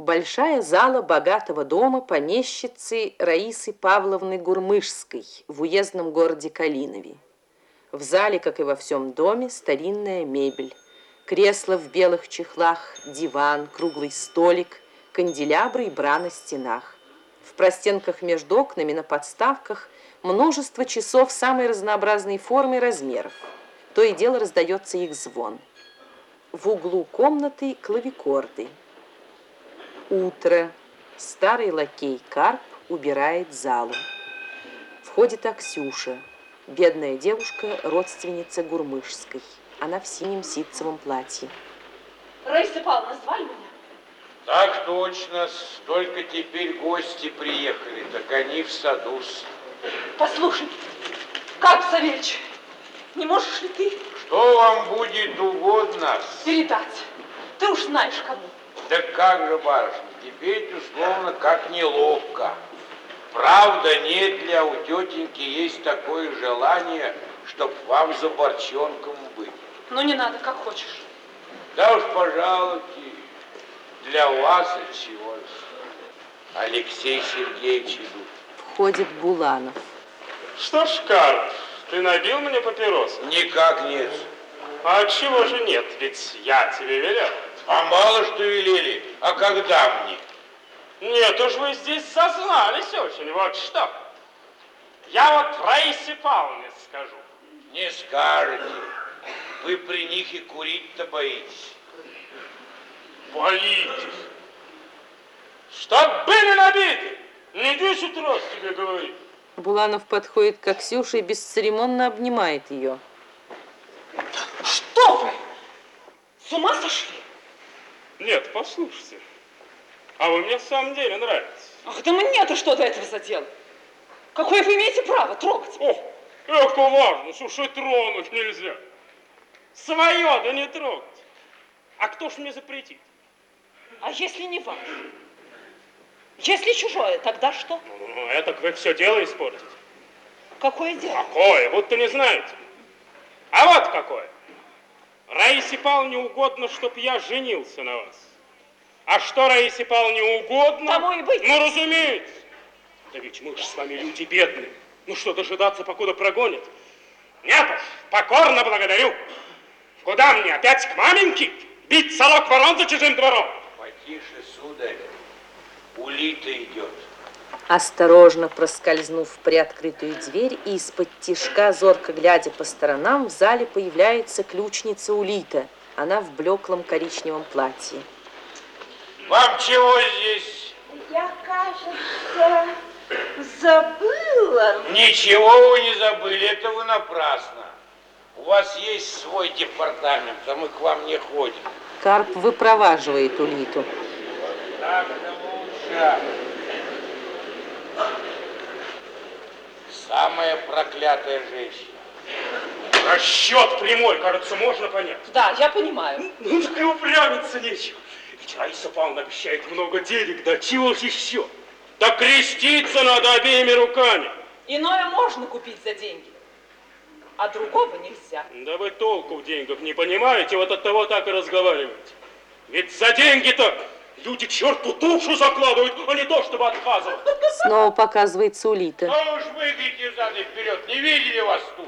Большая зала богатого дома помещицы Раисы Павловны Гурмышской в уездном городе Калинове. В зале, как и во всем доме, старинная мебель. Кресло в белых чехлах, диван, круглый столик, канделябры и бра на стенах. В простенках между окнами на подставках множество часов самой разнообразной формы и размеров. То и дело раздается их звон. В углу комнаты клавикорды. Утро. Старый лакей Карп убирает залу. Входит Аксюша, бедная девушка, родственница Гурмышской. Она в синем ситцевом платье. Раиса Павловна, звали меня? Так точно, только теперь гости приехали, так они в саду. -с. Послушай, как Савельич, не можешь ли ты Что вам будет угодно? передать? Ты уж знаешь кому. Да как же, барышня, теперь условно как неловко. Правда, нет ли, а у тетеньки есть такое желание, чтоб вам за борчонком быть. Ну, не надо, как хочешь. Да уж, пожалуйте, для вас от чего. Алексей Сергеевич идут. Входит Буланов. Что ж, Карп, ты набил мне папирос? Никак нет. А чего же нет? Ведь я тебе велел. А мало что велели, а когда мне? Нет уж вы здесь сознались очень, вот что. Я вот Раисе Павловне скажу. Не скажете. Вы при них и курить-то боитесь. Боитесь. Чтоб были набиты. Не десять раз тебе говорю. Буланов подходит к Аксюше и бесцеремонно обнимает ее. Что вы? С ума сошли? Нет, послушайте. А вы мне в самом деле нравитесь. Ах, да мне-то что до этого задел? Какое вы имеете право трогать? О, как важно, что ж и тронуть нельзя. Свое да не трогать. А кто ж мне запретит? А если не ваше? Если чужое, тогда что? Ну, это вы все дело испортите. Какое дело? Какое? Вот-то не знаете. А вот какое. Раисе Павловне угодно, чтоб я женился на вас. А что Раисе Павловне угодно? Тому и быть. Ну, разумеется. Да ведь мы же с вами люди бедные. Ну что, дожидаться, покуда прогонят? Нет уж, покорно благодарю. Куда мне, опять к маменьке? Бить сорок ворон за чужим двором? Потише, сударь. Улита идет. Осторожно проскользнув в приоткрытую дверь и из-под тишка, зорко глядя по сторонам, в зале появляется ключница Улита. Она в блеклом коричневом платье. Вам чего здесь? Я, кажется, забыла. Ничего вы не забыли, это вы напрасно. У вас есть свой департамент, а мы к вам не ходим. Карп выпроваживает Улиту. Так-то лучше. Самая проклятая женщина. Расчет прямой, кажется, можно понять. Да, я понимаю. Ну, так и упрямиться нечего. Ведь Раиса Павловна обещает много денег, да чего ж еще? Да креститься надо обеими руками. Иное можно купить за деньги, а другого нельзя. Да вы толку в деньгах не понимаете, вот от того так и разговариваете. Ведь за деньги-то люди черту душу закладывают, а не то, чтобы отказывать. Снова показывается Улита. Ну уж выйдите зад и вперед, не видели вас тут?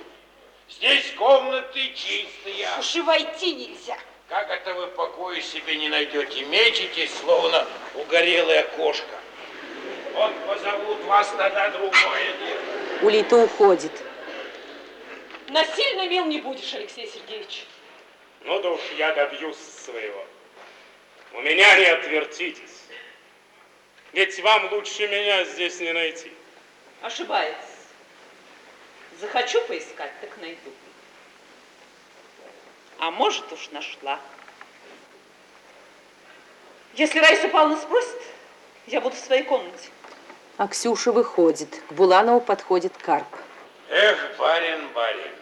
Здесь комнаты чистые. Уж и войти нельзя. Как это вы покоя себе не найдете? Мечетесь, словно угорелая кошка. Вот позовут вас тогда другое дело. Улита уходит. Насильно мил не будешь, Алексей Сергеевич. Ну да уж я добьюсь своего. У меня не отвертитесь. Ведь вам лучше меня здесь не найти. Ошибается. Захочу поискать, так найду. А может уж нашла. Если Раиса Павловна спросит, я буду в своей комнате. А Ксюша выходит. К Буланову подходит Карп. Эх, барин, барин,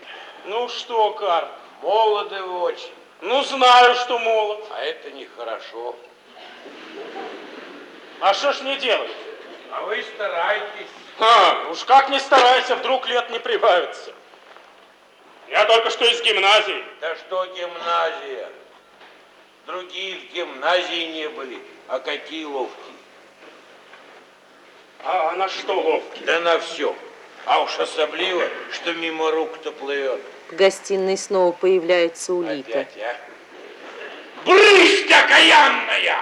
Ну что, Карп? молоды вы очень, Ну знаю, что молод. а это нехорошо. А что ж не делать? А вы старайтесь. А, уж как не старайся, вдруг лет не прибавится. Я только что из гимназии. Да что гимназия? Другие в гимназии не были, а какие ловкие. А на что ловкий? Да на все. А уж особливо, что мимо рук-то плывет. В гостиной снова появляется улита. Опять, а? Брысь окаянная!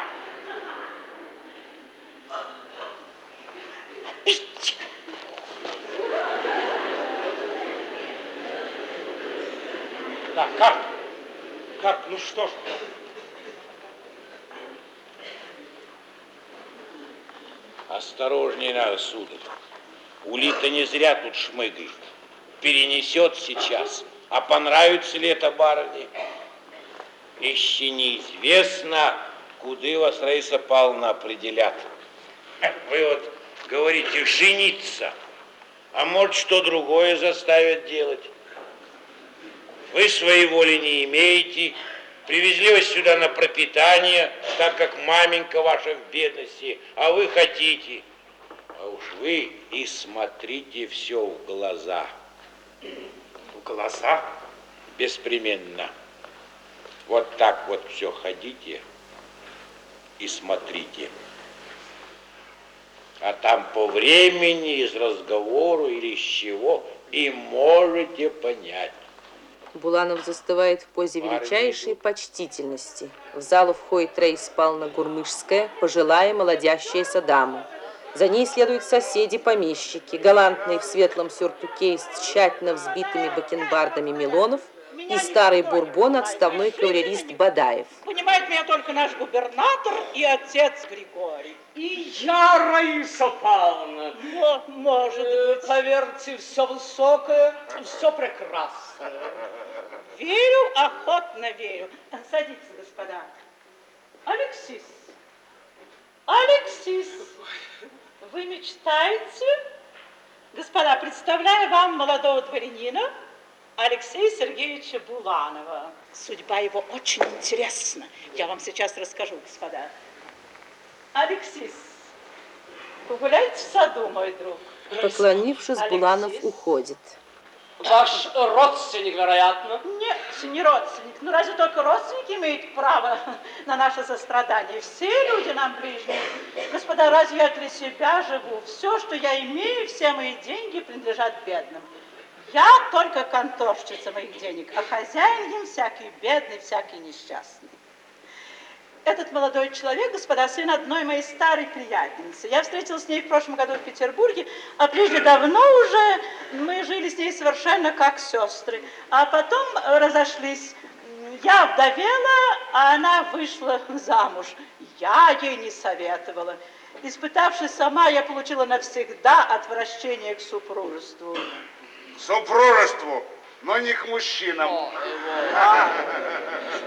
Да, как? Как? Ну что ж? Осторожней надо, сударь. Улита не зря тут шмыгает. Перенесет сейчас. А понравится ли это барыне? Еще неизвестно, куда вас Раиса Павловна определят. Вы вот говорите жениться, а может что другое заставят делать. Вы своей воли не имеете, привезли вас сюда на пропитание, так как маменька ваша в бедности, а вы хотите. А уж вы и смотрите все в глаза. В глаза? Беспременно. Вот так вот все ходите и смотрите. А там по времени, из разговора или из чего, и можете понять. Буланов застывает в позе величайшей почтительности. В залу входит Рейс Павловна Гурмышская, пожилая молодящаяся дама. За ней следуют соседи-помещики, галантные в светлом сюртуке с тщательно взбитыми бакенбардами Милонов и старый бурбон, отставной кавалерист Бадаев. Понимает меня только наш губернатор и отец Григорий. И я, Раиса Павловна, Мо- может э, быть. поверьте, все высокое, все прекрасное. Верю, охотно верю. Садитесь, господа. Алексис. Алексис. Вы мечтаете? Господа, представляю вам молодого дворянина Алексея Сергеевича Буланова. Судьба его очень интересна. Я вам сейчас расскажу, господа. Алексис, погуляйте в саду, мой друг. Поклонившись, Буланов Алексис. уходит. Ваш родственник, вероятно. Нет, не родственник. Ну разве только родственники имеют право на наше сострадание? Все люди нам ближние. Господа, разве я для себя живу? Все, что я имею, все мои деньги принадлежат бедным. Я только конторщица моих денег, а хозяин им всякий бедный, всякий несчастный. Этот молодой человек, господа, сын одной моей старой приятельницы. Я встретилась с ней в прошлом году в Петербурге, а прежде давно уже мы жили с ней совершенно как сестры. А потом разошлись. Я вдовела, а она вышла замуж. Я ей не советовала. Испытавшись сама, я получила навсегда отвращение к супружеству. К супружеству, но не к мужчинам.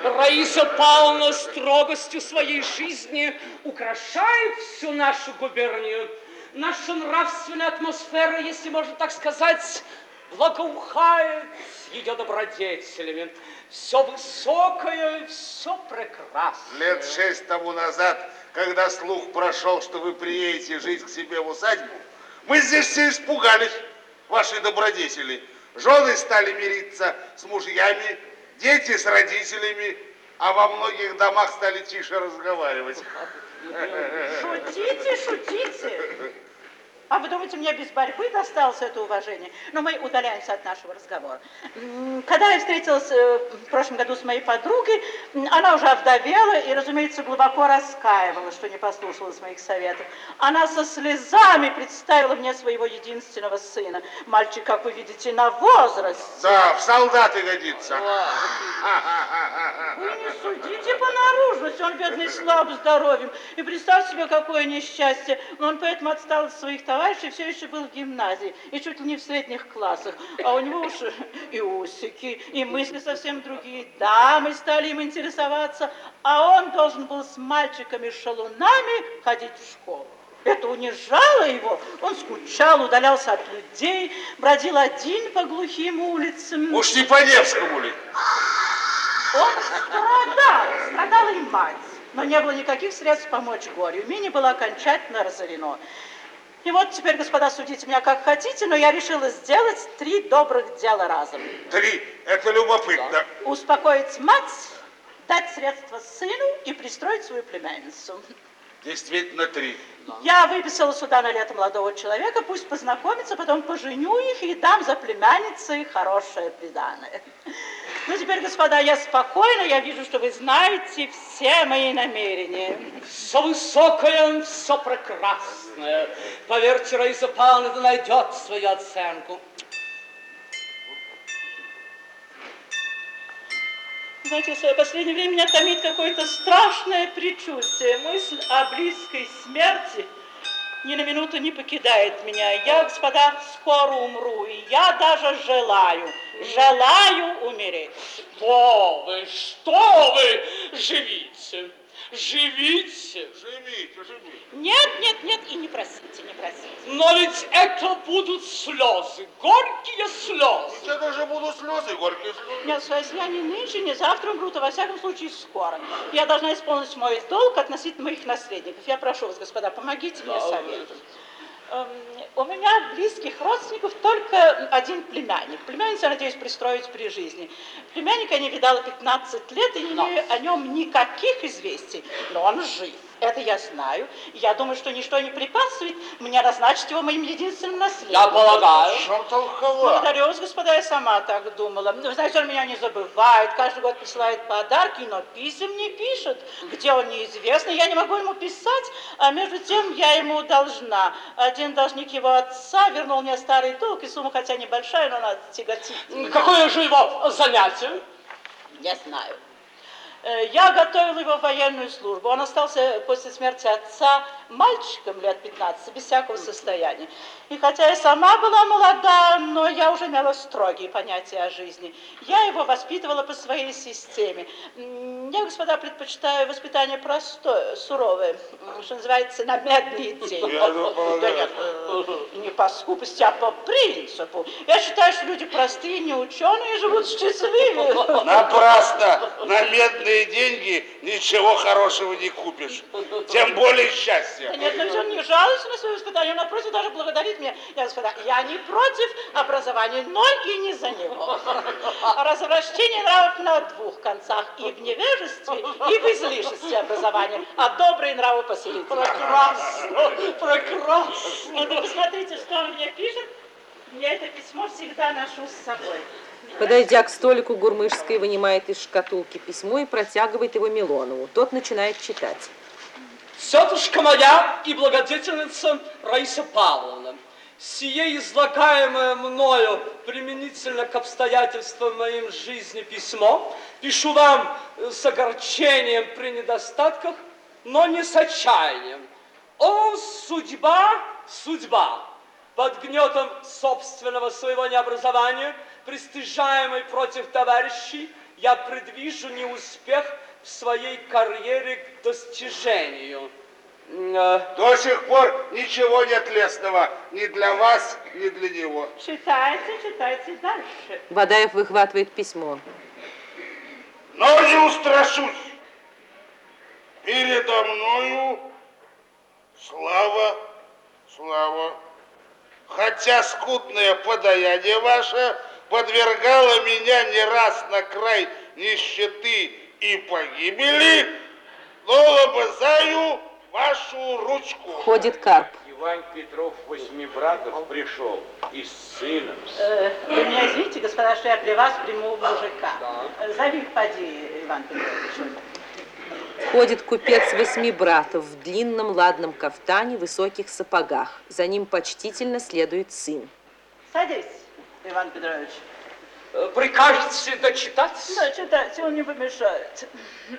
Раиса Павловна строгостью своей жизни украшает всю нашу губернию. Наша нравственная атмосфера, если можно так сказать, благоухает ее добродетелями. Все высокое, все прекрасное. Лет шесть тому назад, когда слух прошел, что вы приедете жить к себе в усадьбу, мы здесь все испугались, ваши добродетели. Жены стали мириться с мужьями, дети с родителями, а во многих домах стали тише разговаривать. Шутите, шутите. А вы думаете, мне без борьбы досталось это уважение? Но мы удаляемся от нашего разговора. Когда я встретилась э, в прошлом году с моей подругой, она уже овдовела и, разумеется, глубоко раскаивалась, что не послушалась моих советов. Она со слезами представила мне своего единственного сына. Мальчик, как вы видите, на возраст. Да, в солдаты годится. Вы не судите по наружности, он бедный слаб здоровьем. И представь себе, какое несчастье. Он поэтому отстал от своих товарищей, все еще был в гимназии, и чуть ли не в средних классах. А у него уж и усики, и мысли совсем другие. Дамы стали им интересоваться, а он должен был с мальчиками-шалунами ходить в школу. Это унижало его. Он скучал, удалялся от людей, бродил один по глухим улицам. Уж не по Невскому ли? Он страдал, страдала и мать. Но не было никаких средств помочь горю. Имение было окончательно разорено. И вот теперь, господа, судите меня как хотите, но я решила сделать три добрых дела разом. Три. Это любопытно. Успокоить мать, дать средства сыну и пристроить свою племянницу. Действительно три. Я выписала сюда на лето молодого человека, пусть познакомится, потом поженю их и дам за племянницей хорошее приданое. Ну, теперь, господа, я спокойна, я вижу, что вы знаете все мои намерения. Все высокое, все прекрасное. Поверьте, Раиса Павловна, это найдет свою оценку. Знаете, в последнее время меня томит какое-то страшное предчувствие. Мысль о близкой смерти ни на минуту не покидает меня. Я, господа, скоро умру, и я даже желаю, желаю умереть. Что вы, что вы, живите, живите. Живите, живите. Нет, нет, нет, и не просите, не просите. Но ведь это будут слезы, горькие слезы. Это же будут слезы, горькие слезы. Нет, если я не нынче, не завтра умру, то во всяком случае скоро. Я должна исполнить мой долг относительно моих наследников. Я прошу вас, господа, помогите мне Да, советом. Эм, У меня близких родственников только один племянник. Племянницу, я надеюсь, пристроить при жизни. Племянника я не видала 15 лет и Но. о нем никаких известий. Но он жив. Это я знаю. Я думаю, что ничто не препятствует мне назначить его моим единственным наследником. Я полагаю. Что толково? Благодарю вас, господа, я сама так думала. Вы знаете, он меня не забывает, каждый год присылает подарки, но писем не пишет. Где он, неизвестно. Я не могу ему писать, а между тем я ему должна. Один должник его отца вернул мне старый долг, и сумма хотя небольшая, но она тяготит. Какое же его занятие? Не знаю. Э, Я готовила его в военную службу. Он остался после смерти отца мальчиком лет 15, без всякого состояния. И хотя я сама была молода, но я уже имела строгие понятия о жизни. Я его воспитывала по своей системе. Я, господа, предпочитаю воспитание простое, суровое, что называется, на медные деньги. Да нет, не по скупости, а по принципу. Я считаю, что люди простые, не ученые, живут счастливее. Напрасно. На медные деньги ничего хорошего не купишь. Тем более Да счастья. нет, но ведь он не жалуется на свое воспитание, он напротив даже благодарит меня. Я, господа, я не против образования, но и не за него. Развращение нравов на двух концах, и в невежестве, и в излишестве образования, а добрые нравы поселить. Прекрасно, прекрасно. Вот вы посмотрите, что он мне пишет. Я это письмо всегда ношу с собой. Подойдя к столику, Гурмышская вынимает из шкатулки письмо и протягивает его Милонову. Тот начинает читать. Тетушка моя и благодетельница Раиса Павловна, сие излагаемое мною применительно к обстоятельствам моим жизни письмо пишу вам э, с огорчением при недостатках, но не с отчаянием. О, судьба, судьба! Под гнетом собственного своего необразования, пристыжаемый против товарищей, я предвижу неуспех в своей карьере к достижению. Э, До сих пор ничего нет лесного ни для вас, ни для него. Читайте, читайте дальше. Бадаев выхватывает письмо. Но не устрашусь. Передо мною слава, слава. Хотя скудное подаяние ваше подвергало меня не раз на край нищеты и погибели, но лобызаю вашу ручку. Ходит Карп. Иван Петров Восьмибратов пришел и с сыном. Э, Вы меня извините, господа, что я при вас приму мужика. Э, Зови, поди, Иван Петрович. Входит купец восьми братов в длинном ладном кафтане, высоких сапогах. За ним почтительно следует сын. Садись, Иван Петрович. Э, Прикажете дочитать? Да, читайте, он не помешает.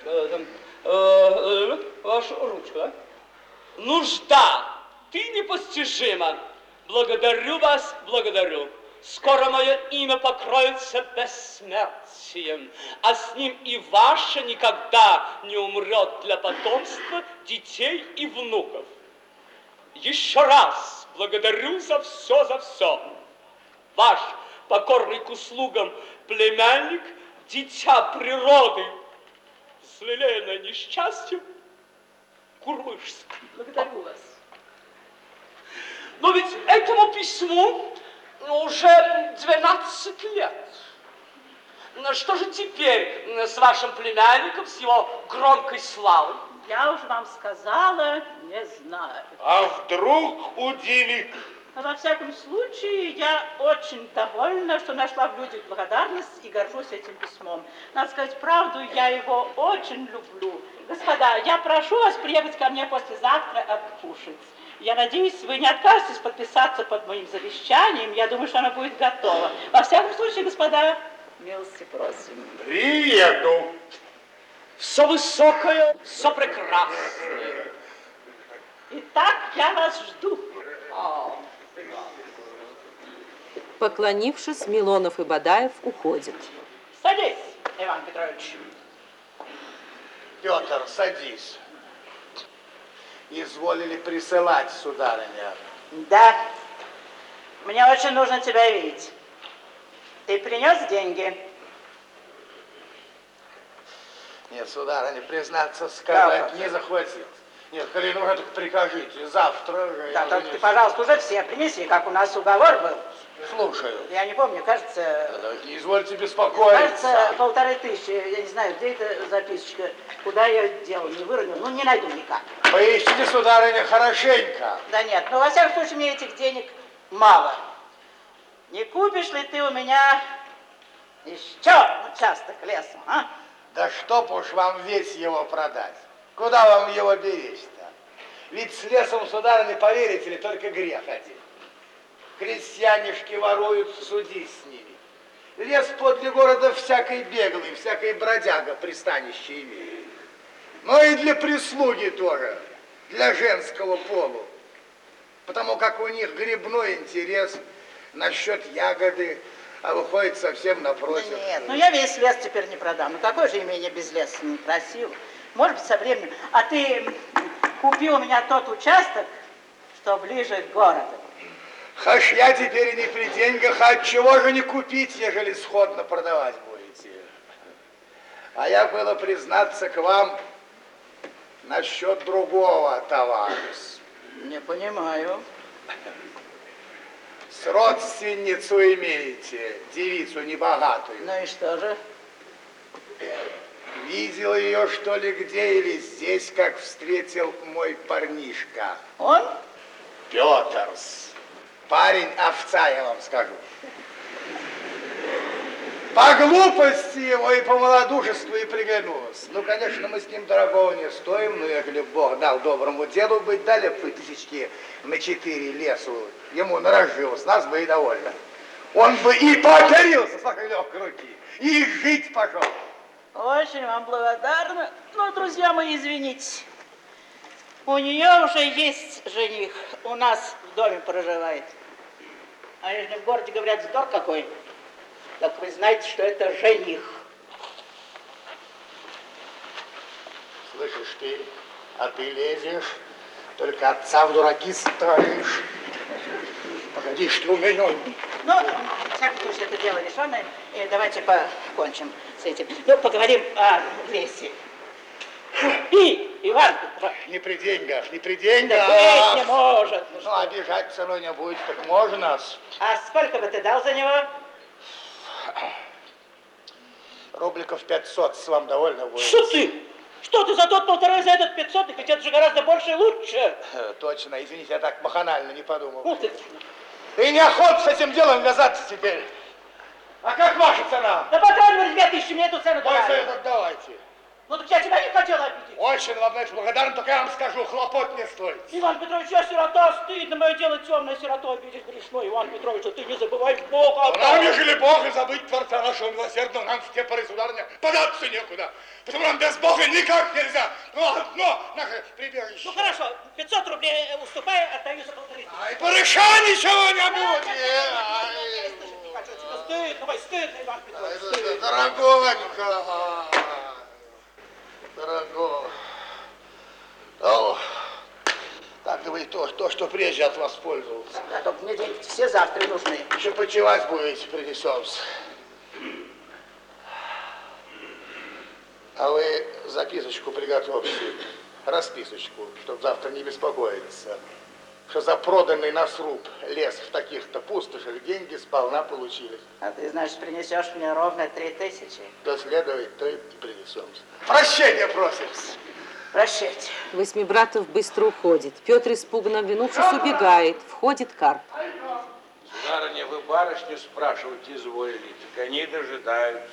Э, э, Вашу ручку, да? Нужда, ты непостижима. Благодарю вас, благодарю. Скоро мое имя покроется бессмертием, а с ним и ваше никогда не умрет для потомства детей и внуков. Еще раз благодарю за все, за все. Ваш покорный к услугам племянник, дитя природы, взлелеянное несчастьем, Курмышск. Благодарю вас. Но ведь этому письму уже 12 лет. Что же теперь с вашим племянником, с его громкой славой? Я уже вам сказала, не знаю. А вдруг удивит? Но во всяком случае, я очень довольна, что нашла в людях благодарность и горжусь этим письмом. Надо сказать правду, я его очень люблю. Господа, я прошу вас приехать ко мне послезавтра откушать. Я надеюсь, вы не откажетесь подписаться под моим завещанием. Я думаю, что оно будет готово. Во всяком случае, господа, милости просим. Приеду. Все высокое, все прекрасное. Итак, я вас жду. Поклонившись, Милонов и Бадаев уходят. Садись, Иван Петрович. Петр, садись. Изволили присылать, сударыня. Да, мне очень нужно тебя видеть. Ты принес деньги? Нет, сударыня, признаться, сказать Да, не захватил. Нет, коли нужно, так прикажите. Завтра же Да, только ты, пожалуйста, уже все принеси, как у нас уговор был. Слушаю. Я не помню, кажется, Да, не извольте беспокоиться. кажется, полторы тысячи. Я не знаю, где эта записочка, куда я делал, не выронил. Ну, не найду никак. Поищите, сударыня, хорошенько. Да нет, ну, во всяком случае, мне этих денег мало. Не купишь ли ты у меня еще участок лесу, а? Да чтоб уж вам весь его продать. Куда вам его беречь-то? Ведь с лесом, сударыня, поверите ли, только грех один. Крестьянишки воруют, суди с ними. Лес подле города всякой беглый, всякой бродяга пристанище имеет. Но и для прислуги тоже, для женского полу. Потому как у них грибной интерес насчет ягоды, а выходит совсем напротив. Нет, ну я весь лес теперь не продам. Ну какое же имение без леса? Некрасиво. Может быть, со временем. А ты купи у меня тот участок, что ближе к городу. Хаш я теперь и не при деньгах, а от чего же не купить, ежели сходно продавать будете? А я было признаться к вам насчет другого товара. Не понимаю. С родственницу имеете, девицу небогатую. Ну и что же? Видел ее, что ли, где или здесь, как встретил мой парнишка. Он? Петерс. Парень овца, я вам скажу. По глупости его и по малодушеству и приглянулось. Ну, конечно, мы с ним дорогого не стоим, но ежели Бог дал доброму делу быть, дали бы тысячки на четыре лесу. Ему нарожилось, нас бы и довольно. Он бы и покорился с легкой руки, и жить пошел. Очень вам благодарна. Ну, друзья мои, извините. У нее уже есть жених. У нас в доме проживает. А если в городе говорят, здор какой, так вы знаете, что это жених. Слышишь ты, а ты лезешь, только отца в дураки ставишь. Погоди, что у меня... Ну, всяком случае, это дело решенное. И давайте покончим с этим. Ну, поговорим о лесе. И, Иван Петрович, Не при деньгах, не при да деньгах. быть не может. Ну, обижать все равно не будет, так можно. А сколько бы ты дал за него? Рубликов 500 с вам довольно будет. Что ты? Что ты за тот полторы, за этот 500? Ведь это же гораздо больше и лучше. Э, Точно, извините, я так маханально не подумал. Ну ты, И неохота с этим делом вязаться теперь. А как ваша цена? да по крайней мере, две тысячи мне эту цену Мой давали. совет отдавайте. Ну так я тебя не хотел обидеть. Очень вам значит, благодарен, только я вам скажу, хлопот не стоит. Иван Петрович, я сирота, стыдно, мое дело темное, сиротой обидеть грешно. Иван Петрович, а ты не забывай Бога. Нам, ежели Бог и забыть Творца нашего милосердного, нам в те поры, сударыня, податься некуда. Потому нам без Бога никак нельзя. Ну, одно наше прибежище. Ну хорошо, 500 рублей уступай, отдаю за полторы. Ай, барыша ничего не будет. Тебе стыдно, стыдно, Иван Петрович, Ай, стыдно. Дорогонько. Дорого. О, так вы то, то, что прежде от вас пользовался. А только мне деньги все завтра нужны. Еще почевать будете, принесемся. А вы записочку приготовьте, расписочку, чтобы завтра не беспокоиться. Что за проданный на сруб лес в таких-то пустошах деньги сполна получились. А ты, значит, принесешь мне ровно три тысячи? То следует, то и принесемся. Прощения просимся. Прощайте. Восьмибратов быстро уходит. Петр, испуганно оглянувшись, убегает. Входит Карп. Сударыня, вы барышню спрашивать изволили, так они дожидаются.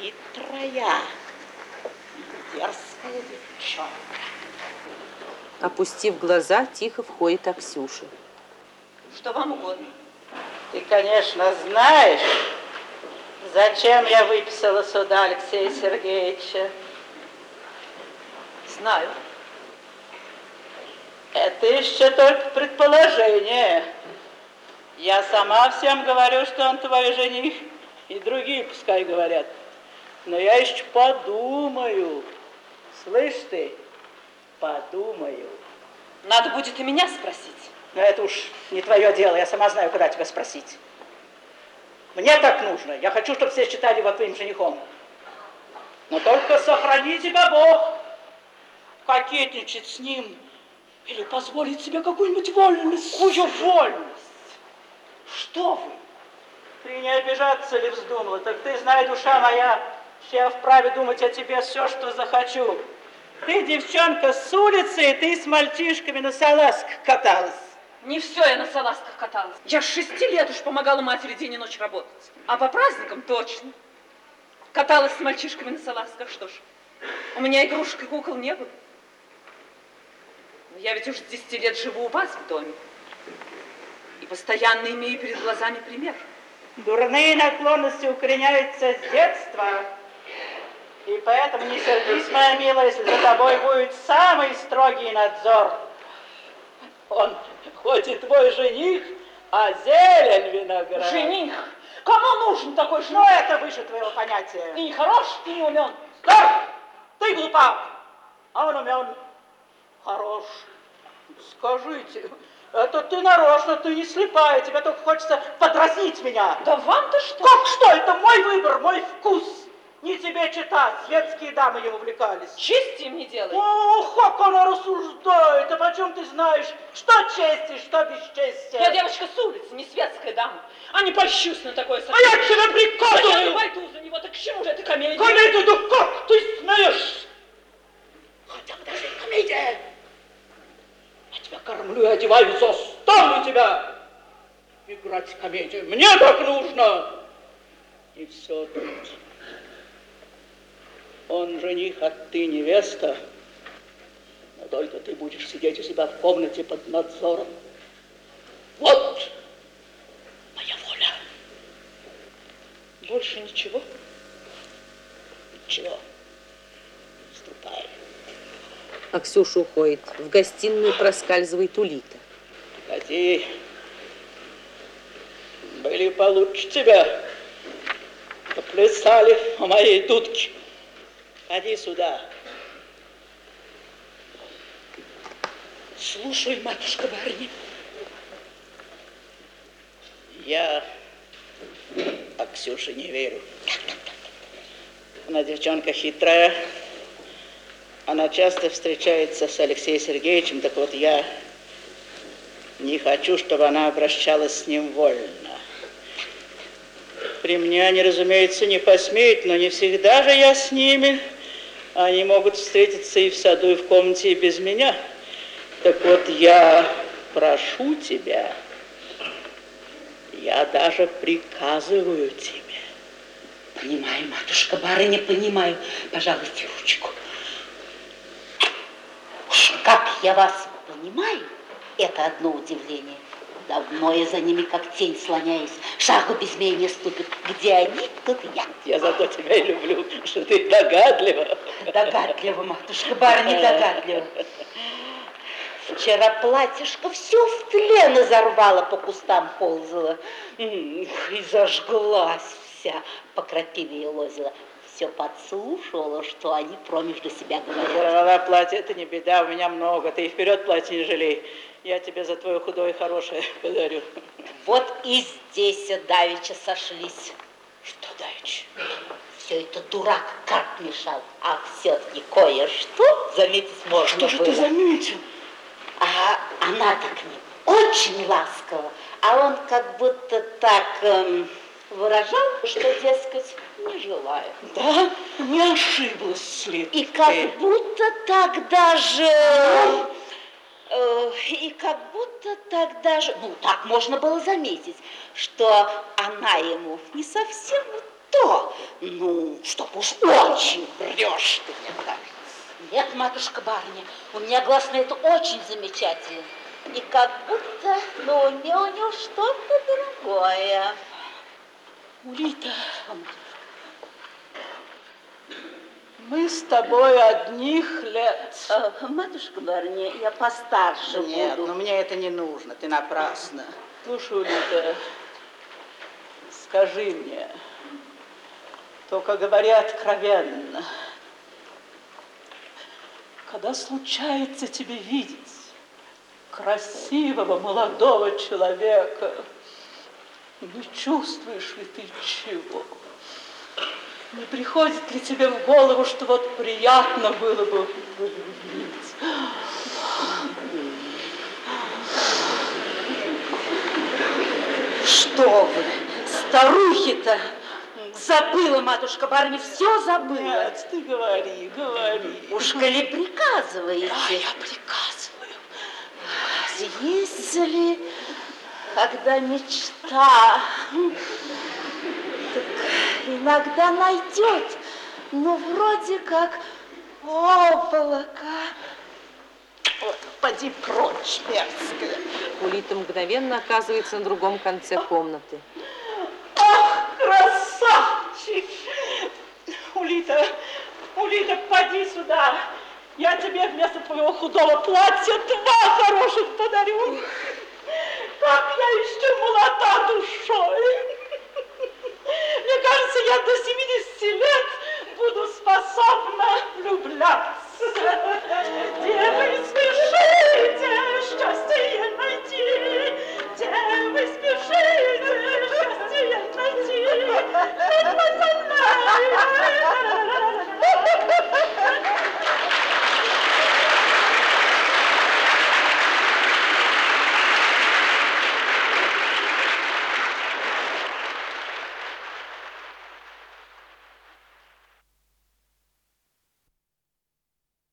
Хитрая, дерзкая девчонка. Опустив глаза, тихо входит Аксюша. Что вам угодно? Ты, конечно, знаешь, зачем я выписала сюда Алексея Сергеевича. Знаю. Это еще только предположение. Я сама всем говорю, что он твой жених, и другие пускай говорят. Но я еще подумаю. Слышь ты, подумаю. Надо будет и меня спросить. Но это уж не твое дело, я сама знаю, куда тебя спросить. Мне так нужно. Я хочу, чтобы все считали его твоим женихом. Но только сохрани тебя Бог. Кокетничать с ним или позволить себе какую-нибудь вольность. Какую вольность? Что вы? Ты не обижаться ли вздумала? Так ты, знай, душа моя, что я вправе думать о тебе все, что захочу. Ты девчонка с улицы, и ты с мальчишками на салазках каталась. Не все я на салазках каталась. Я с шести лет уж помогала матери день и ночь работать. А по праздникам точно. Каталась с мальчишками на салазках, что ж. У меня игрушек и кукол не было. Но я ведь уже с 10 лет живу у вас в доме. И постоянно имею перед глазами пример. Дурные наклонности укореняются с детства. И поэтому не сердись, моя милая, если за тобой будет самый строгий надзор. Он хоть и твой жених, а зелень виноград. Жених? Кому нужен такой жених? Ну, это выше твоего понятия. Ты не хорош, ты не умен. Стой! Ты глупа, а он умен, хорош. Скажите, это ты нарочно, ты не слепая, тебе только хочется подразнить меня. Да вам-то что? Как что? Это мой выбор, мой вкус. Не тебе читать, светские дамы им увлекались. Чести им не делай. Ох, как она рассуждает, а почем ты знаешь, что честь и что бесчестие? Я девочка с улицы, не светская дама. А не польщусь на такое А я тебе Да я приказываю! не пойду за него, так к чему же это комедия? Комедия, да как ты смеешь? Хотя бы даже и комедия. Я тебя кормлю и одеваю, заставлю тебя играть комедию. Мне так нужно. И все тут. Он жених, а ты невеста. Но только ты будешь сидеть у себя в комнате под надзором. Вот моя воля. Больше ничего? Ничего. Ступай. Аксюша уходит. В гостиную проскальзывает Улита. Ходи. Были получше тебя. Поплясали у моей дудки. Ходи сюда. Слушай, матушка барыня. Я Аксюше не верю. Она девчонка хитрая. Она часто встречается с Алексеем Сергеевичем, так вот я не хочу, чтобы она обращалась с ним вольно. При мне они, разумеется, не посмеют, но не всегда же я с ними. Они могут встретиться и в саду, и в комнате, и без меня. Так вот, я прошу тебя, я даже приказываю тебе. Понимаю, матушка, барыня, понимаю. Пожалуйте, ручку. Уж как я вас понимаю, это одно удивление. Давно я за ними как тень слоняюсь. Шагу без меня не ступит. Где они, тут я. Я зато тебя и люблю, что ты догадлива. Догадлива, матушка, барыня, догадлива. Вчера платьишко все в тлен изорвала, по кустам ползала. И зажглась вся, по крапиве лозила. Все подслушивала, что они промежду себя говорят. Разорвала платье, это не беда, у меня много. Ты и вперед платье не жалей. Я тебе за твое худое и хорошее подарю. Вот и здесь давеча сошлись. Что давеча? все это дурак как мешал. А все-таки кое-что заметить можно Что же было. ты заметил? А она-то к ним очень ласково, а он как будто так эм, выражал, что, дескать, не желаю. Да, не ошиблась след. И как будто тогда же... э, И как будто тогда же, ну, так можно было заметить, что она ему не совсем то, ну, чтоб уж очень врешь ты, мне кажется. Нет, матушка барыня, у меня глаз на это очень замечательный. И как будто на уме у него что-то другое. Улита, мы с тобой одних лет. Э, матушка барыня, я постарше Нет, буду. но мне это не нужно, ты напрасно. Слушай, Улита, скажи мне, только говори откровенно, когда случается тебе видеть красивого молодого человека, не чувствуешь ли ты чего? Не приходит ли тебе в голову, что вот приятно было бы полюбить? Что вы, старухи-то, забыла, матушка барыня, все забыла. Нет, ты говори, говори. Уж коли приказываете. Да, я приказываю. Если, когда мечта, так иногда найдет, ну, вроде как облако. Вот, поди прочь, мерзкая. Улита мгновенно оказывается на другом конце комнаты. Ах, красавчик! Улита, Улита, поди сюда. Я тебе вместо твоего худого платья два хороших подарю полнота душой. Мне кажется, я до 70 лет буду способна влюбляться. Девочка.